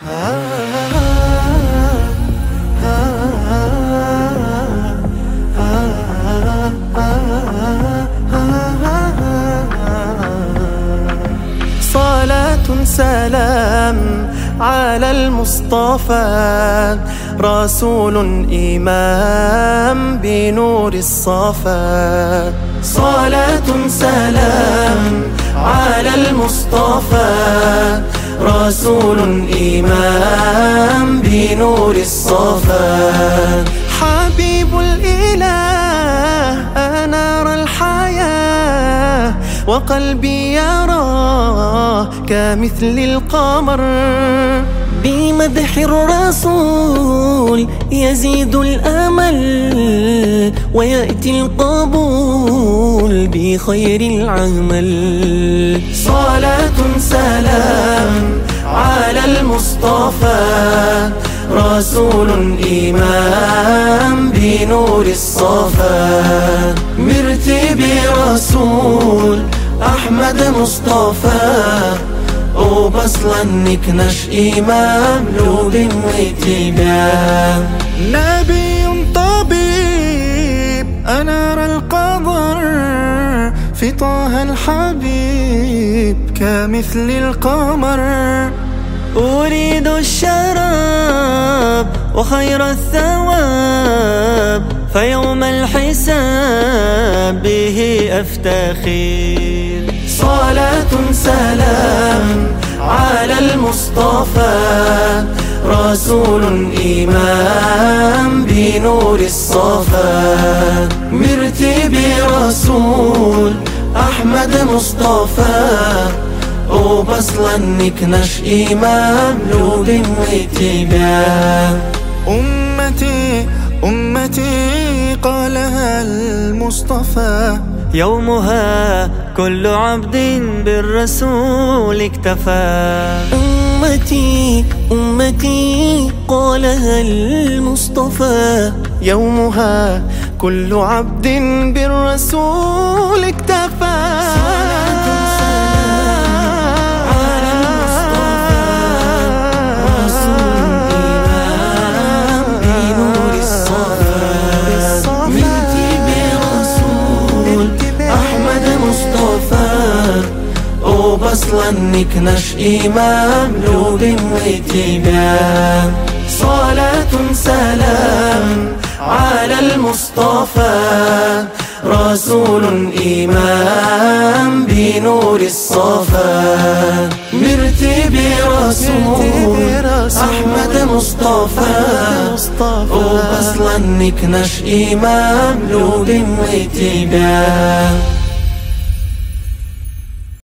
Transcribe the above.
صلاة سلام على المصطفى رسول إمام بنور الصفا. صلاة سلام على المصطفى. رسول إمام بنور الصفا. حبيب الإله أنار الحياة. وقلبي يراه كمثل القمر. بمدح الرسول يزيد الأمل ويأتي القبول بخير العمل. صلاة رسول إمام بنور الصفا. مرتب رسول أحمد مصطفى. وبصلا نكنش إمام لول واتباع. نبي طبيب أنار القدر في طه الحبيب كمثل القمر. الشراب وخير الثواب فيوم الحساب به أفتخر. صلاة سلام على المصطفى رسول إمام بنور الصفا. مرتب رسول أحمد مصطفى. وبصلا نكنش إمام لول واتباع أمتي أمتي قالها المصطفى يومها كل عبد بالرسول اكتفى. أمتي أمتي قالها المصطفى يومها كل عبد بالرسول وبصلا نكنش إمام لول واتباع صلاة سلام على المصطفى. رسول إمام بنور الصفا. مرتب رسول أحمد مصطفى. وبصلا نكنش إمام لول واتباع